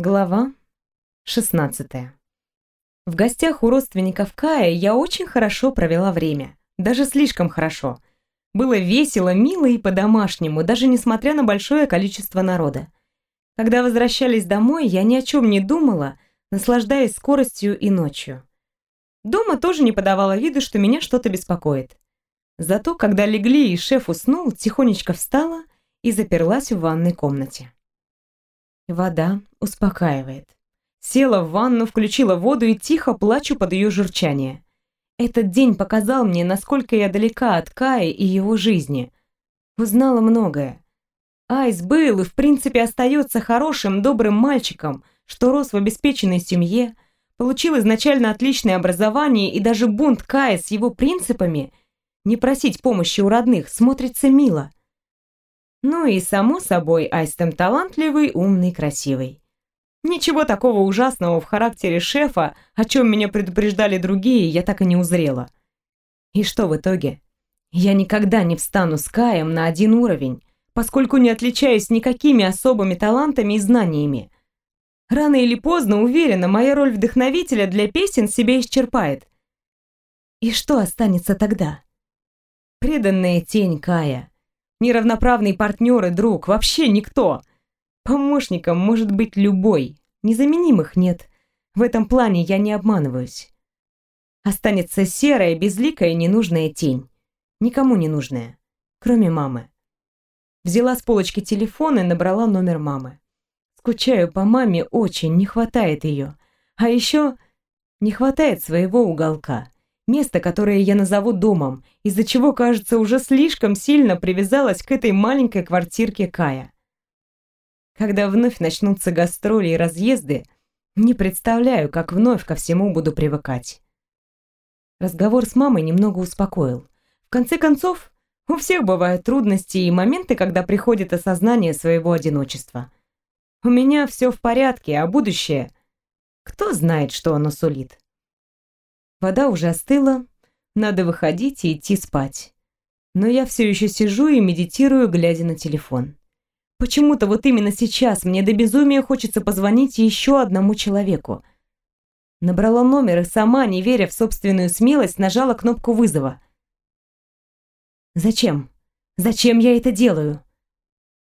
Глава 16. В гостях у родственников Кая я очень хорошо провела время. Даже слишком хорошо. Было весело, мило и по-домашнему, даже несмотря на большое количество народа. Когда возвращались домой, я ни о чем не думала, наслаждаясь скоростью и ночью. Дома тоже не подавала виду, что меня что-то беспокоит. Зато, когда легли и шеф уснул, тихонечко встала и заперлась в ванной комнате. Вода успокаивает. Села в ванну, включила воду и тихо плачу под ее журчание. Этот день показал мне, насколько я далека от Кая и его жизни. Узнала многое. Айс был и, в принципе, остается хорошим, добрым мальчиком, что рос в обеспеченной семье, получил изначально отличное образование и даже бунт Кая с его принципами не просить помощи у родных смотрится мило. Ну и, само собой, Айстем талантливый, умный, красивый. Ничего такого ужасного в характере шефа, о чем меня предупреждали другие, я так и не узрела. И что в итоге? Я никогда не встану с Каем на один уровень, поскольку не отличаюсь никакими особыми талантами и знаниями. Рано или поздно, уверена, моя роль вдохновителя для песен себя исчерпает. И что останется тогда? Преданная тень Кая, неравноправный партнер и друг, вообще никто. Помощником может быть любой, незаменимых нет. В этом плане я не обманываюсь. Останется серая, безликая, ненужная тень. Никому не нужная, кроме мамы. Взяла с полочки телефон и набрала номер мамы. Скучаю по маме очень, не хватает ее. А еще не хватает своего уголка. Место, которое я назову домом, из-за чего, кажется, уже слишком сильно привязалась к этой маленькой квартирке Кая. Когда вновь начнутся гастроли и разъезды, не представляю, как вновь ко всему буду привыкать. Разговор с мамой немного успокоил. В конце концов, у всех бывают трудности и моменты, когда приходит осознание своего одиночества. У меня все в порядке, а будущее... Кто знает, что оно сулит. Вода уже остыла, надо выходить и идти спать. Но я все еще сижу и медитирую, глядя на телефон. Почему-то вот именно сейчас мне до безумия хочется позвонить еще одному человеку. Набрала номер и сама, не веря в собственную смелость, нажала кнопку вызова. Зачем? Зачем я это делаю?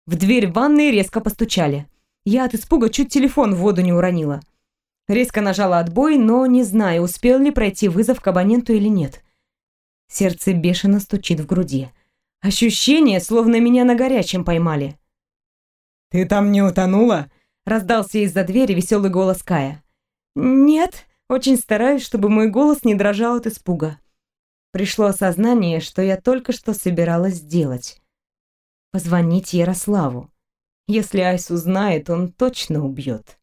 В дверь ванной резко постучали. Я от испуга чуть телефон в воду не уронила. Резко нажала отбой, но не знаю, успел ли пройти вызов к абоненту или нет. Сердце бешено стучит в груди. Ощущение, словно меня на горячем поймали. «Ты там не утонула?» Раздался из-за двери веселый голос Кая. «Нет», очень стараюсь, чтобы мой голос не дрожал от испуга. Пришло осознание, что я только что собиралась сделать. Позвонить Ярославу. Если Айс узнает, он точно убьет.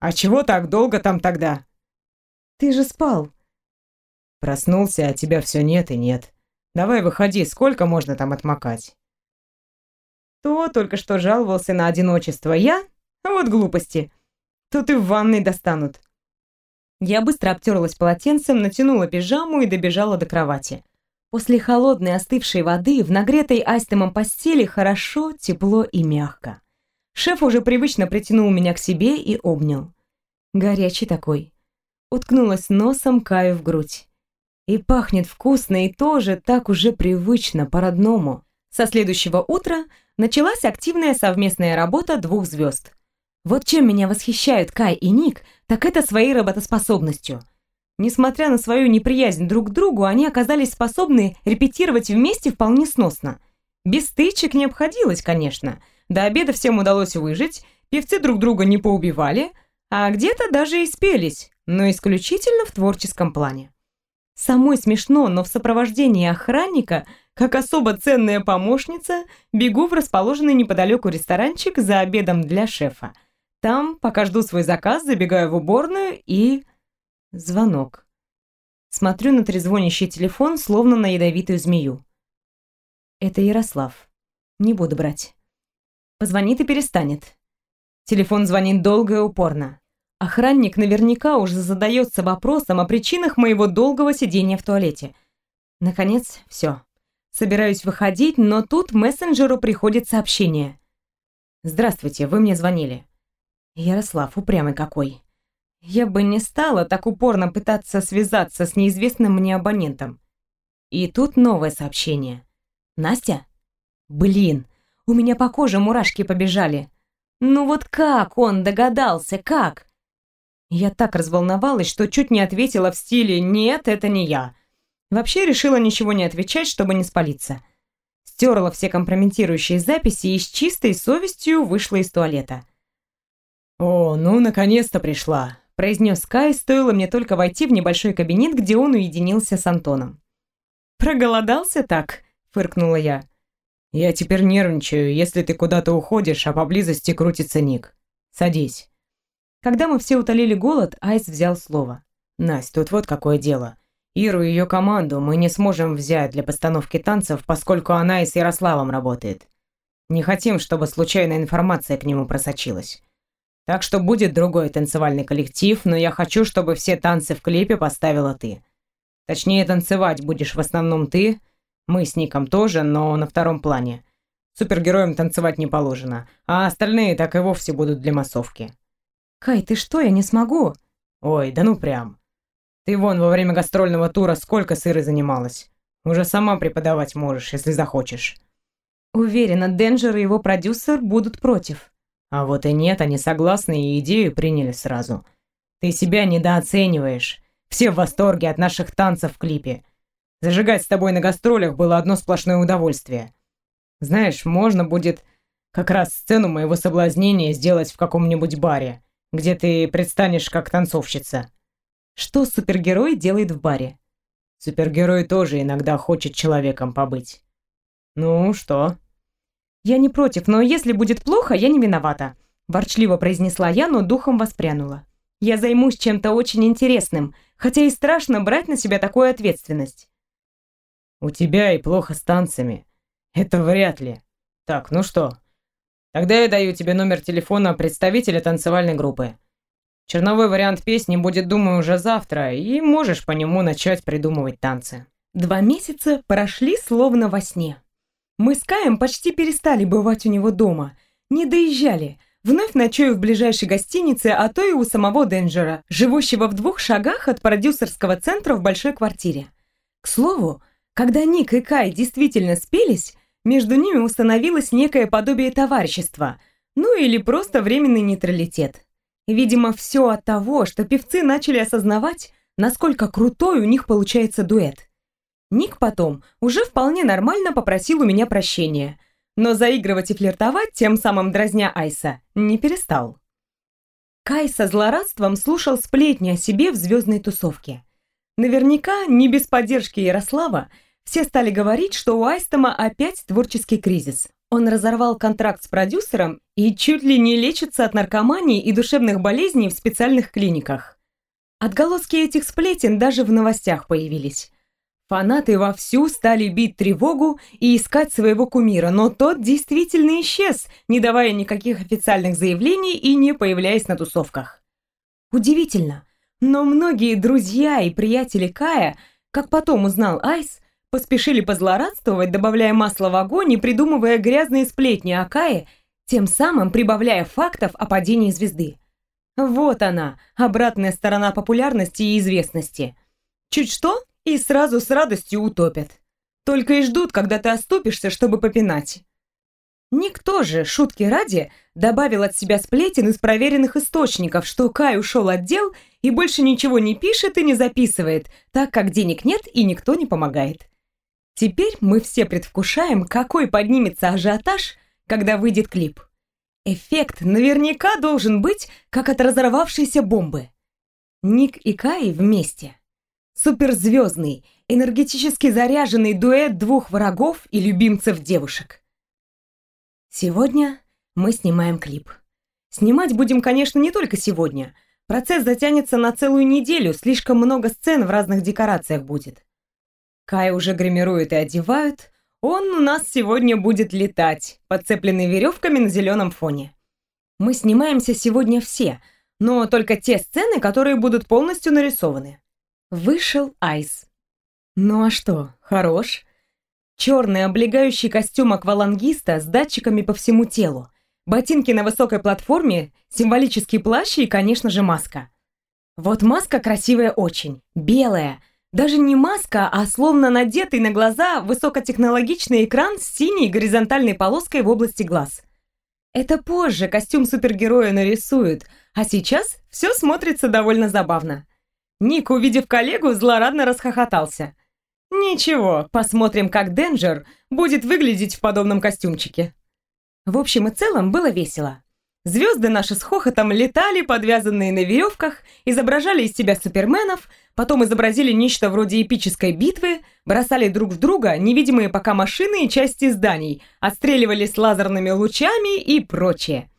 «А чего так долго там тогда?» «Ты же спал». «Проснулся, а тебя все нет и нет. Давай выходи, сколько можно там отмокать?» То только что жаловался на одиночество. Я? Вот глупости. Тут и в ванной достанут. Я быстро обтерлась полотенцем, натянула пижаму и добежала до кровати. После холодной остывшей воды в нагретой астемом постели хорошо, тепло и мягко. Шеф уже привычно притянул меня к себе и обнял. Горячий такой. Уткнулась носом Каю в грудь. И пахнет вкусно, и тоже так уже привычно, по-родному. Со следующего утра началась активная совместная работа двух звезд. Вот чем меня восхищают Кай и Ник, так это своей работоспособностью. Несмотря на свою неприязнь друг к другу, они оказались способны репетировать вместе вполне сносно. Без стычек не обходилось, конечно, до обеда всем удалось выжить, певцы друг друга не поубивали, а где-то даже и спелись, но исключительно в творческом плане. Самой смешно, но в сопровождении охранника, как особо ценная помощница, бегу в расположенный неподалеку ресторанчик за обедом для шефа. Там, пока жду свой заказ, забегаю в уборную и... Звонок. Смотрю на трезвонящий телефон, словно на ядовитую змею. Это Ярослав. Не буду брать. Позвонит и перестанет. Телефон звонит долго и упорно. Охранник наверняка уже задается вопросом о причинах моего долгого сидения в туалете. Наконец, все. Собираюсь выходить, но тут мессенджеру приходит сообщение. «Здравствуйте, вы мне звонили». Ярослав упрямый какой. Я бы не стала так упорно пытаться связаться с неизвестным мне абонентом. И тут новое сообщение. Настя? Блин, у меня по коже мурашки побежали. Ну вот как он догадался, как? Я так разволновалась, что чуть не ответила в стиле «нет, это не я». Вообще решила ничего не отвечать, чтобы не спалиться. Стерла все компрометирующие записи и с чистой совестью вышла из туалета. «О, ну, наконец-то пришла», – произнес Кай, стоило мне только войти в небольшой кабинет, где он уединился с Антоном. «Проголодался так?» – фыркнула я. «Я теперь нервничаю, если ты куда-то уходишь, а поблизости крутится Ник. Садись». Когда мы все утолили голод, Айс взял слово. «Насть, тут вот какое дело. Иру и ее команду мы не сможем взять для постановки танцев, поскольку она и с Ярославом работает. Не хотим, чтобы случайная информация к нему просочилась. Так что будет другой танцевальный коллектив, но я хочу, чтобы все танцы в клипе поставила ты. Точнее, танцевать будешь в основном ты, мы с Ником тоже, но на втором плане. Супергероям танцевать не положено, а остальные так и вовсе будут для массовки. «Кай, ты что, я не смогу?» «Ой, да ну прям. Ты вон во время гастрольного тура сколько сыры занималась. Уже сама преподавать можешь, если захочешь». Уверена, Денджер и его продюсер будут против. А вот и нет, они согласны и идею приняли сразу. Ты себя недооцениваешь. Все в восторге от наших танцев в клипе. Зажигать с тобой на гастролях было одно сплошное удовольствие. Знаешь, можно будет как раз сцену моего соблазнения сделать в каком-нибудь баре, где ты предстанешь как танцовщица. Что супергерой делает в баре? Супергерой тоже иногда хочет человеком побыть. Ну, что? Я не против, но если будет плохо, я не виновата. Ворчливо произнесла я, но духом воспрянула. Я займусь чем-то очень интересным, хотя и страшно брать на себя такую ответственность. У тебя и плохо с танцами. Это вряд ли. Так, ну что? Тогда я даю тебе номер телефона представителя танцевальной группы. Черновой вариант песни будет, думаю, уже завтра, и можешь по нему начать придумывать танцы. Два месяца прошли словно во сне. Мы с Каем почти перестали бывать у него дома, не доезжали – Вновь ночую в ближайшей гостинице, а то и у самого Денджера, живущего в двух шагах от продюсерского центра в большой квартире. К слову, когда Ник и Кай действительно спелись, между ними установилось некое подобие товарищества, ну или просто временный нейтралитет. Видимо, все от того, что певцы начали осознавать, насколько крутой у них получается дуэт. Ник потом уже вполне нормально попросил у меня прощения – но заигрывать и флиртовать, тем самым дразня Айса, не перестал. Кай со злорадством слушал сплетни о себе в звездной тусовке. Наверняка, не без поддержки Ярослава, все стали говорить, что у Айстома опять творческий кризис. Он разорвал контракт с продюсером и чуть ли не лечится от наркомании и душевных болезней в специальных клиниках. Отголоски этих сплетен даже в новостях появились. Фанаты вовсю стали бить тревогу и искать своего кумира, но тот действительно исчез, не давая никаких официальных заявлений и не появляясь на тусовках. Удивительно, но многие друзья и приятели Кая, как потом узнал Айс, поспешили позлорадствовать, добавляя масло в огонь и придумывая грязные сплетни о Кае, тем самым прибавляя фактов о падении звезды. Вот она, обратная сторона популярности и известности. Чуть что, и сразу с радостью утопят. Только и ждут, когда ты оступишься, чтобы попинать. Никто же, шутки ради, добавил от себя сплетен из проверенных источников, что Кай ушел от дел и больше ничего не пишет и не записывает, так как денег нет и никто не помогает. Теперь мы все предвкушаем, какой поднимется ажиотаж, когда выйдет клип. Эффект наверняка должен быть, как от разорвавшейся бомбы. Ник и Кай вместе суперзвездный, энергетически заряженный дуэт двух врагов и любимцев девушек. Сегодня мы снимаем клип. Снимать будем, конечно, не только сегодня. Процесс затянется на целую неделю, слишком много сцен в разных декорациях будет. Кай уже гримируют и одевают. Он у нас сегодня будет летать, подцепленный веревками на зеленом фоне. Мы снимаемся сегодня все, но только те сцены, которые будут полностью нарисованы. Вышел Айс. Ну а что, хорош? Черный облегающий костюм аквалангиста с датчиками по всему телу. ботинки на высокой платформе, символический плащ и, конечно же, маска. Вот маска красивая очень, белая. Даже не маска, а словно надетый на глаза высокотехнологичный экран с синей горизонтальной полоской в области глаз. Это позже костюм супергероя нарисуют, а сейчас все смотрится довольно забавно. Ник, увидев коллегу, злорадно расхохотался. Ничего, посмотрим, как Денджер будет выглядеть в подобном костюмчике. В общем и целом было весело. Звезды наши с хохотом летали, подвязанные на веревках, изображали из себя суперменов, потом изобразили нечто вроде эпической битвы, бросали друг в друга невидимые пока машины и части зданий, отстреливались лазерными лучами и прочее.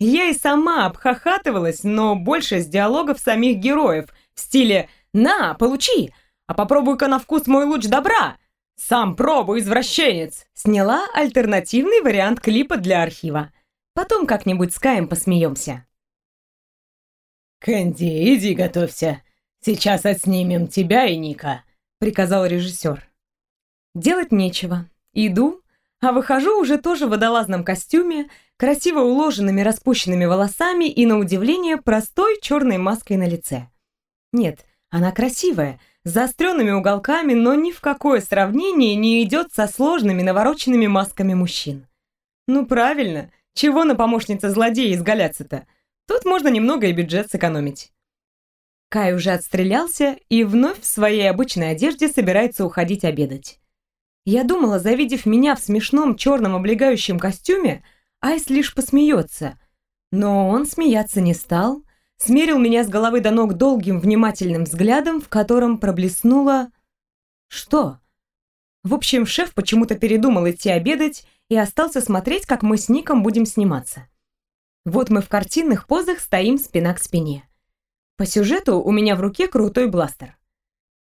Я и сама обхохатывалась, но больше с диалогов самих героев в стиле «На, получи! А попробуй-ка на вкус мой луч добра!» «Сам пробуй, извращенец!» Сняла альтернативный вариант клипа для архива. Потом как-нибудь с Каем посмеемся. «Кэнди, иди готовься. Сейчас отснимем тебя и Ника», — приказал режиссер. Делать нечего. Иду, а выхожу уже тоже в водолазном костюме, красиво уложенными распущенными волосами и, на удивление, простой черной маской на лице. Нет, она красивая, с заостренными уголками, но ни в какое сравнение не идет со сложными навороченными масками мужчин. Ну правильно, чего на помощнице злодея изгаляться-то? Тут можно немного и бюджет сэкономить. Кай уже отстрелялся и вновь в своей обычной одежде собирается уходить обедать. Я думала, завидев меня в смешном черном облегающем костюме, Айс лишь посмеется. Но он смеяться не стал, смерил меня с головы до ног долгим внимательным взглядом, в котором проблеснуло... Что? В общем, шеф почему-то передумал идти обедать и остался смотреть, как мы с Ником будем сниматься. Вот мы в картинных позах стоим спина к спине. По сюжету у меня в руке крутой бластер.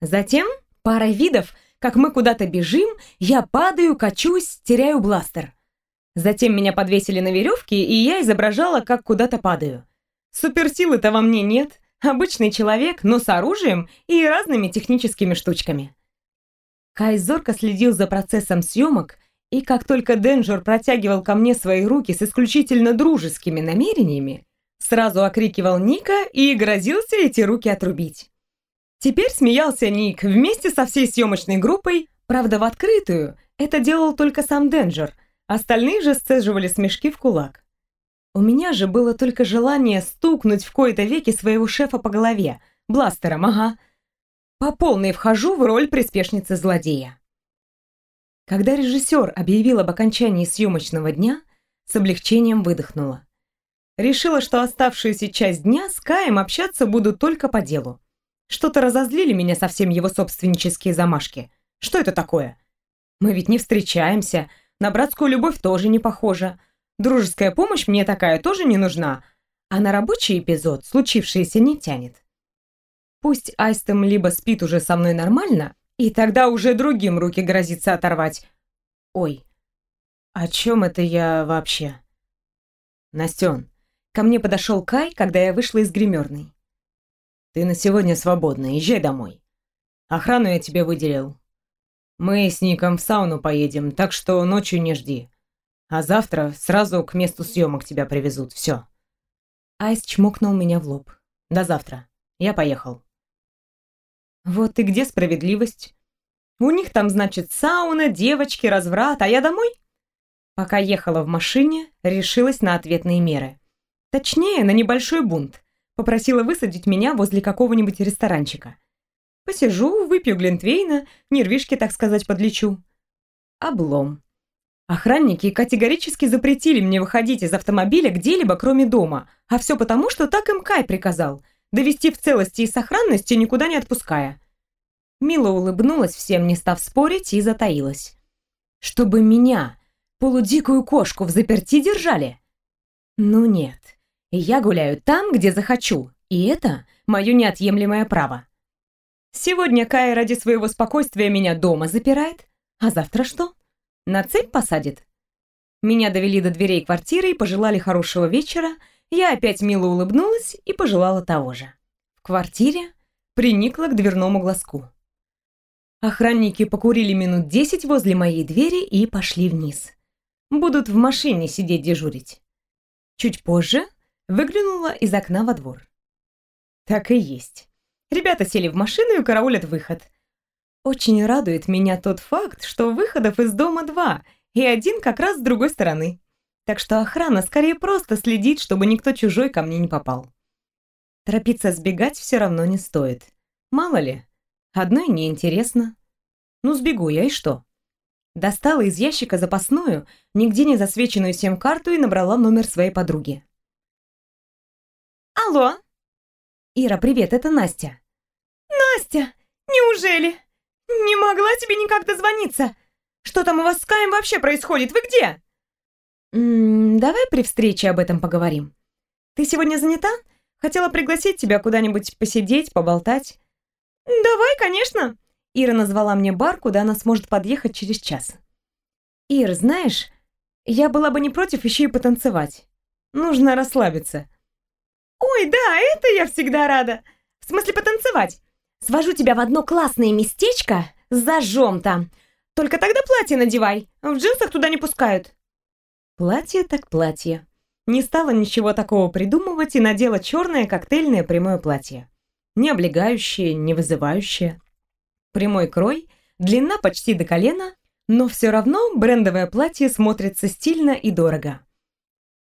Затем пара видов, как мы куда-то бежим, я падаю, качусь, теряю бластер. Затем меня подвесили на веревке, и я изображала, как куда-то падаю. Суперсилы-то во мне нет, обычный человек, но с оружием и разными техническими штучками. Кай зорко следил за процессом съемок, и как только Денджер протягивал ко мне свои руки с исключительно дружескими намерениями, сразу окрикивал Ника и грозился эти руки отрубить. Теперь смеялся Ник вместе со всей съемочной группой, правда в открытую, это делал только сам Денджер, остальные же сцеживали смешки в кулак. У меня же было только желание стукнуть в кои-то веки своего шефа по голове, бластером, ага. По полной вхожу в роль приспешницы злодея. Когда режиссер объявил об окончании съемочного дня, с облегчением выдохнула. Решила, что оставшуюся часть дня с Каем общаться буду только по делу. Что-то разозлили меня совсем его собственнические замашки. Что это такое? Мы ведь не встречаемся, на братскую любовь тоже не похоже. Дружеская помощь мне такая тоже не нужна, а на рабочий эпизод случившееся не тянет. Пусть Айстем либо спит уже со мной нормально, и тогда уже другим руки грозится оторвать. Ой, о чем это я вообще? Настен, ко мне подошел Кай, когда я вышла из гримерной. Ты на сегодня свободна, езжай домой. Охрану я тебе выделил. Мы с Ником в сауну поедем, так что ночью не жди. А завтра сразу к месту съемок тебя привезут, все. Айс чмокнул меня в лоб. До завтра. Я поехал. Вот и где справедливость? У них там, значит, сауна, девочки, разврат, а я домой? Пока ехала в машине, решилась на ответные меры. Точнее, на небольшой бунт. Попросила высадить меня возле какого-нибудь ресторанчика. Посижу, выпью глинтвейна, нервишки, так сказать, подлечу. Облом. Охранники категорически запретили мне выходить из автомобиля где-либо, кроме дома, а все потому, что так им Кай приказал довести в целости и сохранности, никуда не отпуская. Мила улыбнулась всем, не став спорить, и затаилась. «Чтобы меня, полудикую кошку, в заперти держали?» «Ну нет, я гуляю там, где захочу, и это мое неотъемлемое право. Сегодня Кай ради своего спокойствия меня дома запирает, а завтра что? На цепь посадит?» Меня довели до дверей квартиры и пожелали хорошего вечера, я опять мило улыбнулась и пожелала того же. В квартире приникла к дверному глазку. Охранники покурили минут десять возле моей двери и пошли вниз. Будут в машине сидеть дежурить. Чуть позже выглянула из окна во двор. Так и есть. Ребята сели в машину и караулят выход. Очень радует меня тот факт, что выходов из дома два, и один как раз с другой стороны. Так что охрана скорее просто следит, чтобы никто чужой ко мне не попал. Торопиться сбегать все равно не стоит. Мало ли, одной неинтересно. Ну, сбегу я и что? Достала из ящика запасную, нигде не засвеченную сим-карту и набрала номер своей подруги. «Алло!» «Ира, привет, это Настя». «Настя, неужели? Не могла тебе никак дозвониться? Что там у вас с Каем вообще происходит? Вы где?» «Давай при встрече об этом поговорим. Ты сегодня занята? Хотела пригласить тебя куда-нибудь посидеть, поболтать». «Давай, конечно!» Ира назвала мне бар, куда она сможет подъехать через час. «Ир, знаешь, я была бы не против еще и потанцевать. Нужно расслабиться». «Ой, да, это я всегда рада. В смысле потанцевать. Свожу тебя в одно классное местечко зажжем там. Только тогда платье надевай, в джинсах туда не пускают». Платье так платье. Не стала ничего такого придумывать и надела черное коктейльное прямое платье. Не облегающее, не вызывающее. Прямой крой, длина почти до колена, но все равно брендовое платье смотрится стильно и дорого.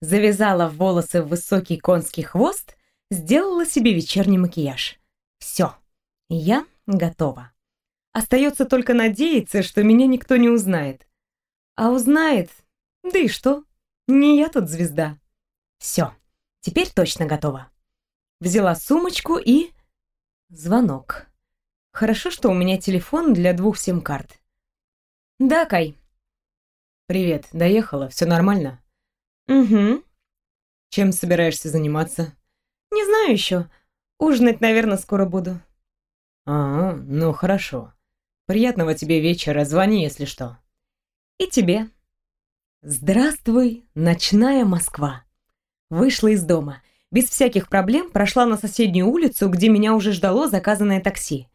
Завязала в волосы высокий конский хвост, сделала себе вечерний макияж. Все, я готова. Остается только надеяться, что меня никто не узнает. А узнает, да и что, не я тут звезда. Все, теперь точно готова. Взяла сумочку и... Звонок. Хорошо, что у меня телефон для двух сим-карт. Да, Кай. Привет, доехала, все нормально? Угу. Чем собираешься заниматься? Не знаю еще. Ужинать, наверное, скоро буду. А, ну хорошо. Приятного тебе вечера, звони, если что. И тебе. Здравствуй, ночная Москва. Вышла из дома. Без всяких проблем прошла на соседнюю улицу, где меня уже ждало заказанное такси.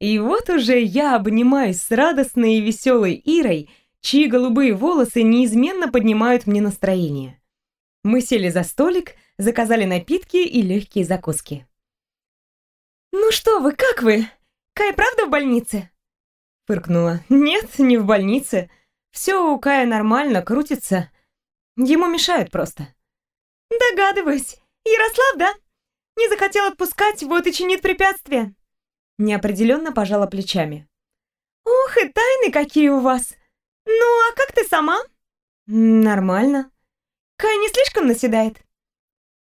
И вот уже я обнимаюсь с радостной и веселой Ирой, чьи голубые волосы неизменно поднимают мне настроение. Мы сели за столик, заказали напитки и легкие закуски. «Ну что вы, как вы? Кай правда в больнице?» Фыркнула. «Нет, не в больнице. Все у Кая нормально, крутится. Ему мешают просто». «Догадываюсь. Ярослав, да? Не захотел отпускать, вот и чинит препятствия». Неопределенно пожала плечами. «Ух, и тайны какие у вас! Ну, а как ты сама?» «Нормально. Кай не слишком наседает?»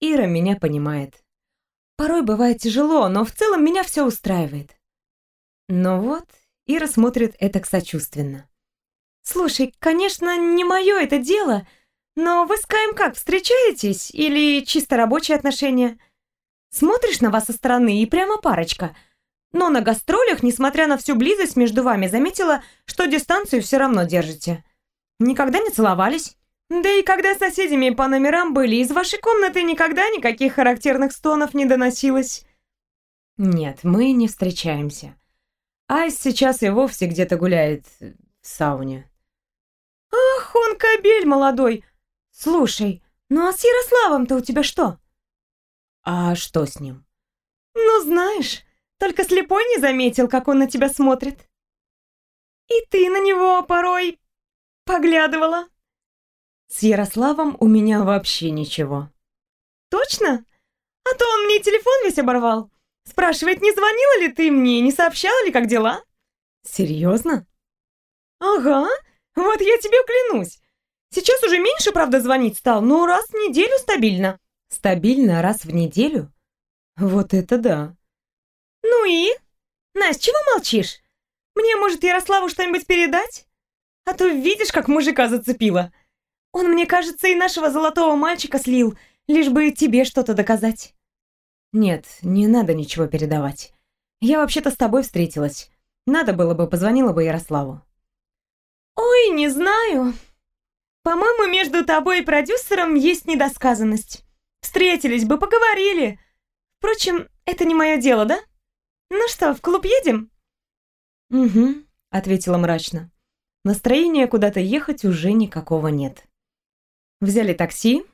Ира меня понимает. Порой бывает тяжело, но в целом меня все устраивает. Но вот Ира смотрит это сочувственно. «Слушай, конечно, не мое это дело, но вы с Каем как, встречаетесь? Или чисто рабочие отношения? Смотришь на вас со стороны и прямо парочка — но на гастролях, несмотря на всю близость между вами, заметила, что дистанцию все равно держите. Никогда не целовались? Да и когда соседями по номерам были, из вашей комнаты никогда никаких характерных стонов не доносилось. Нет, мы не встречаемся. Айс сейчас и вовсе где-то гуляет в сауне. Ах, он кобель молодой. Слушай, ну а с Ярославом-то у тебя что? А что с ним? Ну, знаешь, только слепой не заметил, как он на тебя смотрит. И ты на него порой поглядывала. С Ярославом у меня вообще ничего. Точно? А то он мне телефон весь оборвал. Спрашивает, не звонила ли ты мне, не сообщала ли, как дела? Серьезно? Ага, вот я тебе клянусь. Сейчас уже меньше, правда, звонить стал, но раз в неделю стабильно. Стабильно раз в неделю? Вот это да. «Ну и? Настя, чего молчишь? Мне, может, Ярославу что-нибудь передать? А то видишь, как мужика зацепила. Он, мне кажется, и нашего золотого мальчика слил, лишь бы тебе что-то доказать». «Нет, не надо ничего передавать. Я вообще-то с тобой встретилась. Надо было бы, позвонила бы Ярославу». «Ой, не знаю. По-моему, между тобой и продюсером есть недосказанность. Встретились бы, поговорили. Впрочем, это не мое дело, да?» «Ну что, в клуб едем?» «Угу», — ответила мрачно. Настроения куда-то ехать уже никакого нет. Взяли такси,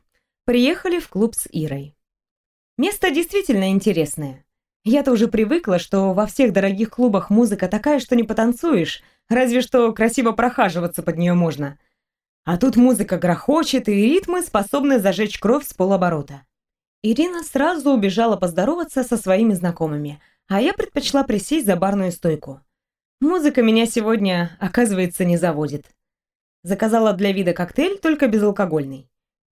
Приехали в клуб с Ирой. Место действительно интересное. Я-то уже привыкла, что во всех дорогих клубах музыка такая, что не потанцуешь, разве что красиво прохаживаться под нее можно. А тут музыка грохочет, и ритмы способны зажечь кровь с полоборота. Ирина сразу убежала поздороваться со своими знакомыми, а я предпочла присесть за барную стойку. Музыка меня сегодня, оказывается, не заводит. Заказала для вида коктейль, только безалкогольный.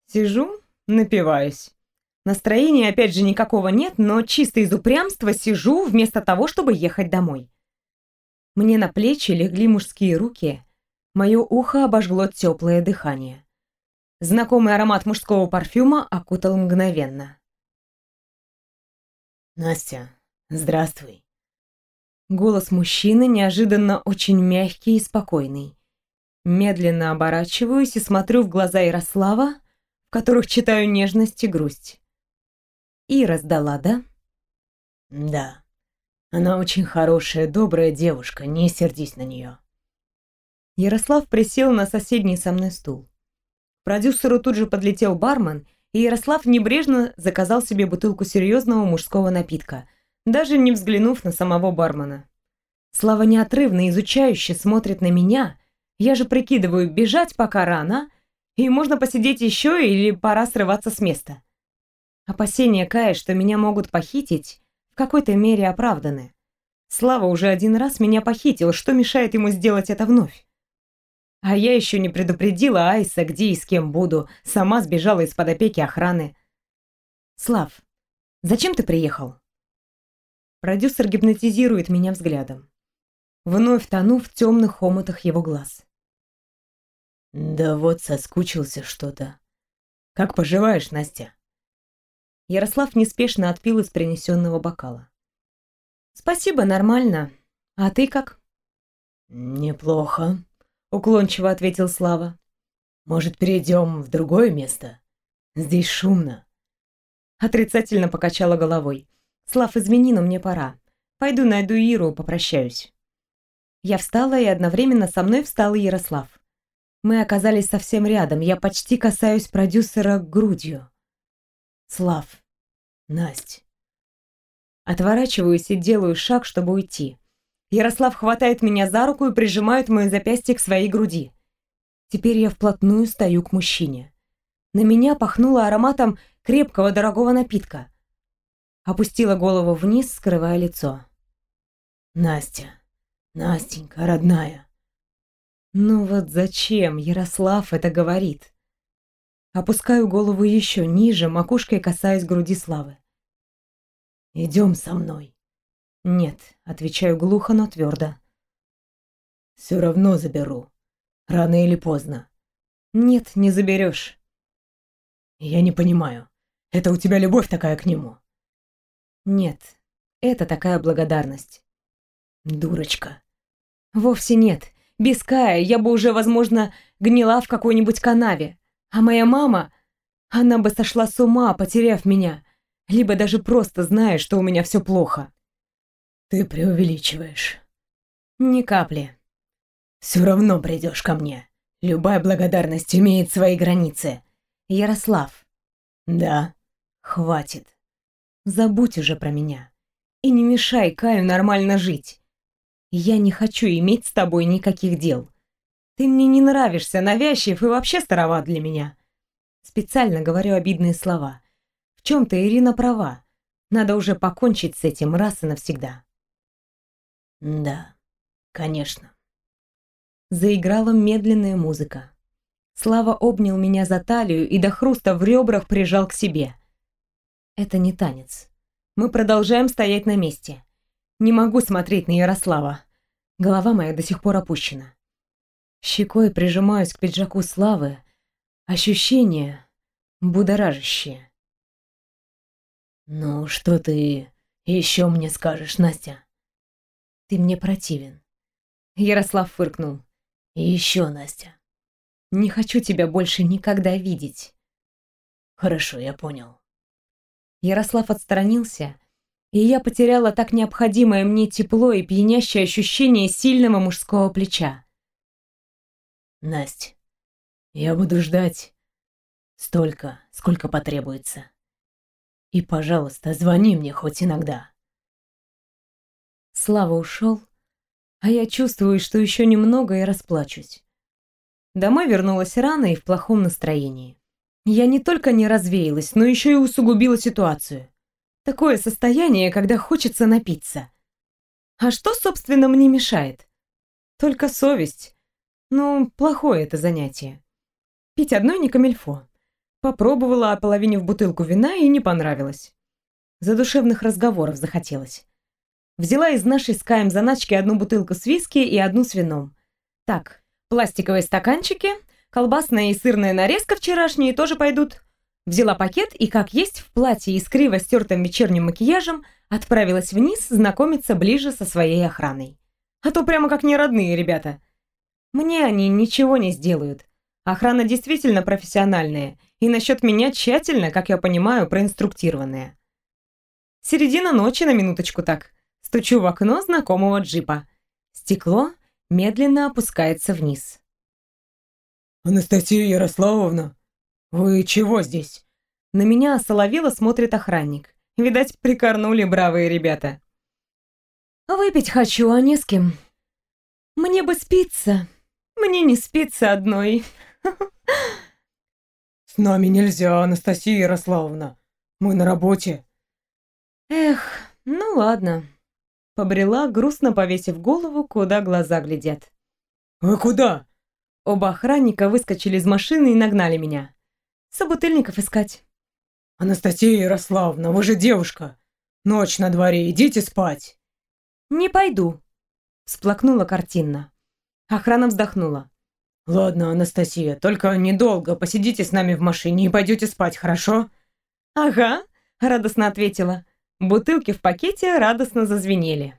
Сижу, напиваюсь. Настроения опять же никакого нет, но чисто из упрямства сижу вместо того, чтобы ехать домой. Мне на плечи легли мужские руки, мое ухо обожгло теплое дыхание. Знакомый аромат мужского парфюма окутал мгновенно. «Настя, здравствуй». Голос мужчины неожиданно очень мягкий и спокойный. Медленно оборачиваюсь и смотрю в глаза Ярослава, в которых читаю нежность и грусть. Ира сдала, да? Да. Она очень хорошая, добрая девушка, не сердись на нее. Ярослав присел на соседний со мной стул. К продюсеру тут же подлетел бармен, и Ярослав небрежно заказал себе бутылку серьезного мужского напитка, даже не взглянув на самого бармена. Слава неотрывно, изучающе смотрит на меня. Я же прикидываю, бежать пока рано, и можно посидеть еще или пора срываться с места. Опасения Кая, что меня могут похитить, в какой-то мере оправданы. Слава уже один раз меня похитил, что мешает ему сделать это вновь? А я еще не предупредила Айса, где и с кем буду, сама сбежала из-под опеки охраны. Слав, зачем ты приехал? Продюсер гипнотизирует меня взглядом. Вновь тону в темных омутах его глаз. Да вот соскучился что-то. Как поживаешь, Настя? Ярослав неспешно отпил из принесенного бокала. «Спасибо, нормально. А ты как?» «Неплохо», — уклончиво ответил Слава. «Может, перейдем в другое место? Здесь шумно». Отрицательно покачала головой. «Слав, извини, но мне пора. Пойду найду Иру, попрощаюсь». Я встала, и одновременно со мной встал Ярослав. Мы оказались совсем рядом, я почти касаюсь продюсера грудью. «Слав, Насть. Отворачиваюсь и делаю шаг, чтобы уйти. Ярослав хватает меня за руку и прижимает мое запястье к своей груди. Теперь я вплотную стою к мужчине. На меня пахнуло ароматом крепкого дорогого напитка. Опустила голову вниз, скрывая лицо. «Настя, Настенька, родная». Ну вот зачем Ярослав это говорит? Опускаю голову еще ниже, макушкой касаясь груди Славы. Идем со мной. Нет, отвечаю глухо, но твердо. Все равно заберу. Рано или поздно. Нет, не заберешь. Я не понимаю. Это у тебя любовь такая к нему? Нет, это такая благодарность. Дурочка. Вовсе нет. Без Кая я бы уже, возможно, гнила в какой-нибудь канаве. А моя мама, она бы сошла с ума, потеряв меня либо даже просто зная, что у меня все плохо. Ты преувеличиваешь. Ни капли. Все равно придешь ко мне. Любая благодарность имеет свои границы. Ярослав. Да. Хватит. Забудь уже про меня. И не мешай Каю нормально жить. Я не хочу иметь с тобой никаких дел. Ты мне не нравишься, навязчив и вообще староват для меня. Специально говорю обидные слова. В чем-то Ирина права. Надо уже покончить с этим раз и навсегда. Да, конечно. Заиграла медленная музыка. Слава обнял меня за талию и до хруста в ребрах прижал к себе. Это не танец. Мы продолжаем стоять на месте. Не могу смотреть на Ярослава. Голова моя до сих пор опущена. Щекой прижимаюсь к пиджаку Славы. Ощущения будоражащие. «Ну, что ты еще мне скажешь, Настя?» «Ты мне противен». Ярослав фыркнул. «И еще, Настя». «Не хочу тебя больше никогда видеть». «Хорошо, я понял». Ярослав отстранился, и я потеряла так необходимое мне тепло и пьянящее ощущение сильного мужского плеча. «Насть, я буду ждать Столько, сколько потребуется. И, пожалуйста, звони мне хоть иногда. Слава ушел, а я чувствую, что еще немного и расплачусь. Домой вернулась рано и в плохом настроении. Я не только не развеялась, но еще и усугубила ситуацию. Такое состояние, когда хочется напиться. А что, собственно, мне мешает? Только совесть. Ну, плохое это занятие. Пить одной не камельфо. Попробовала, ополовинив бутылку вина, и не понравилось. Задушевных разговоров захотелось. Взяла из нашей с Каем заначки одну бутылку с виски и одну с вином. Так, пластиковые стаканчики, колбасная и сырная нарезка вчерашние тоже пойдут. Взяла пакет и, как есть, в платье и с криво стертым вечерним макияжем отправилась вниз знакомиться ближе со своей охраной. А то прямо как не родные ребята. Мне они ничего не сделают. Охрана действительно профессиональная, и насчет меня тщательно, как я понимаю, проинструктированная. Середина ночи на минуточку так. Стучу в окно знакомого джипа. Стекло медленно опускается вниз. «Анастасия Ярославовна, вы чего здесь?» На меня осоловело смотрит охранник. Видать, прикорнули бравые ребята. «Выпить хочу, а не с кем. Мне бы спиться. Мне не спится одной». «С нами нельзя, Анастасия Ярославовна. Мы на работе». «Эх, ну ладно». Побрела, грустно повесив голову, куда глаза глядят. «Вы куда?» Оба охранника выскочили из машины и нагнали меня. Собутыльников искать. «Анастасия Ярославовна, вы же девушка. Ночь на дворе, идите спать». «Не пойду», — всплакнула картинно. Охрана вздохнула. «Ладно, Анастасия, только недолго посидите с нами в машине и пойдете спать, хорошо?» «Ага», — радостно ответила. Бутылки в пакете радостно зазвенели.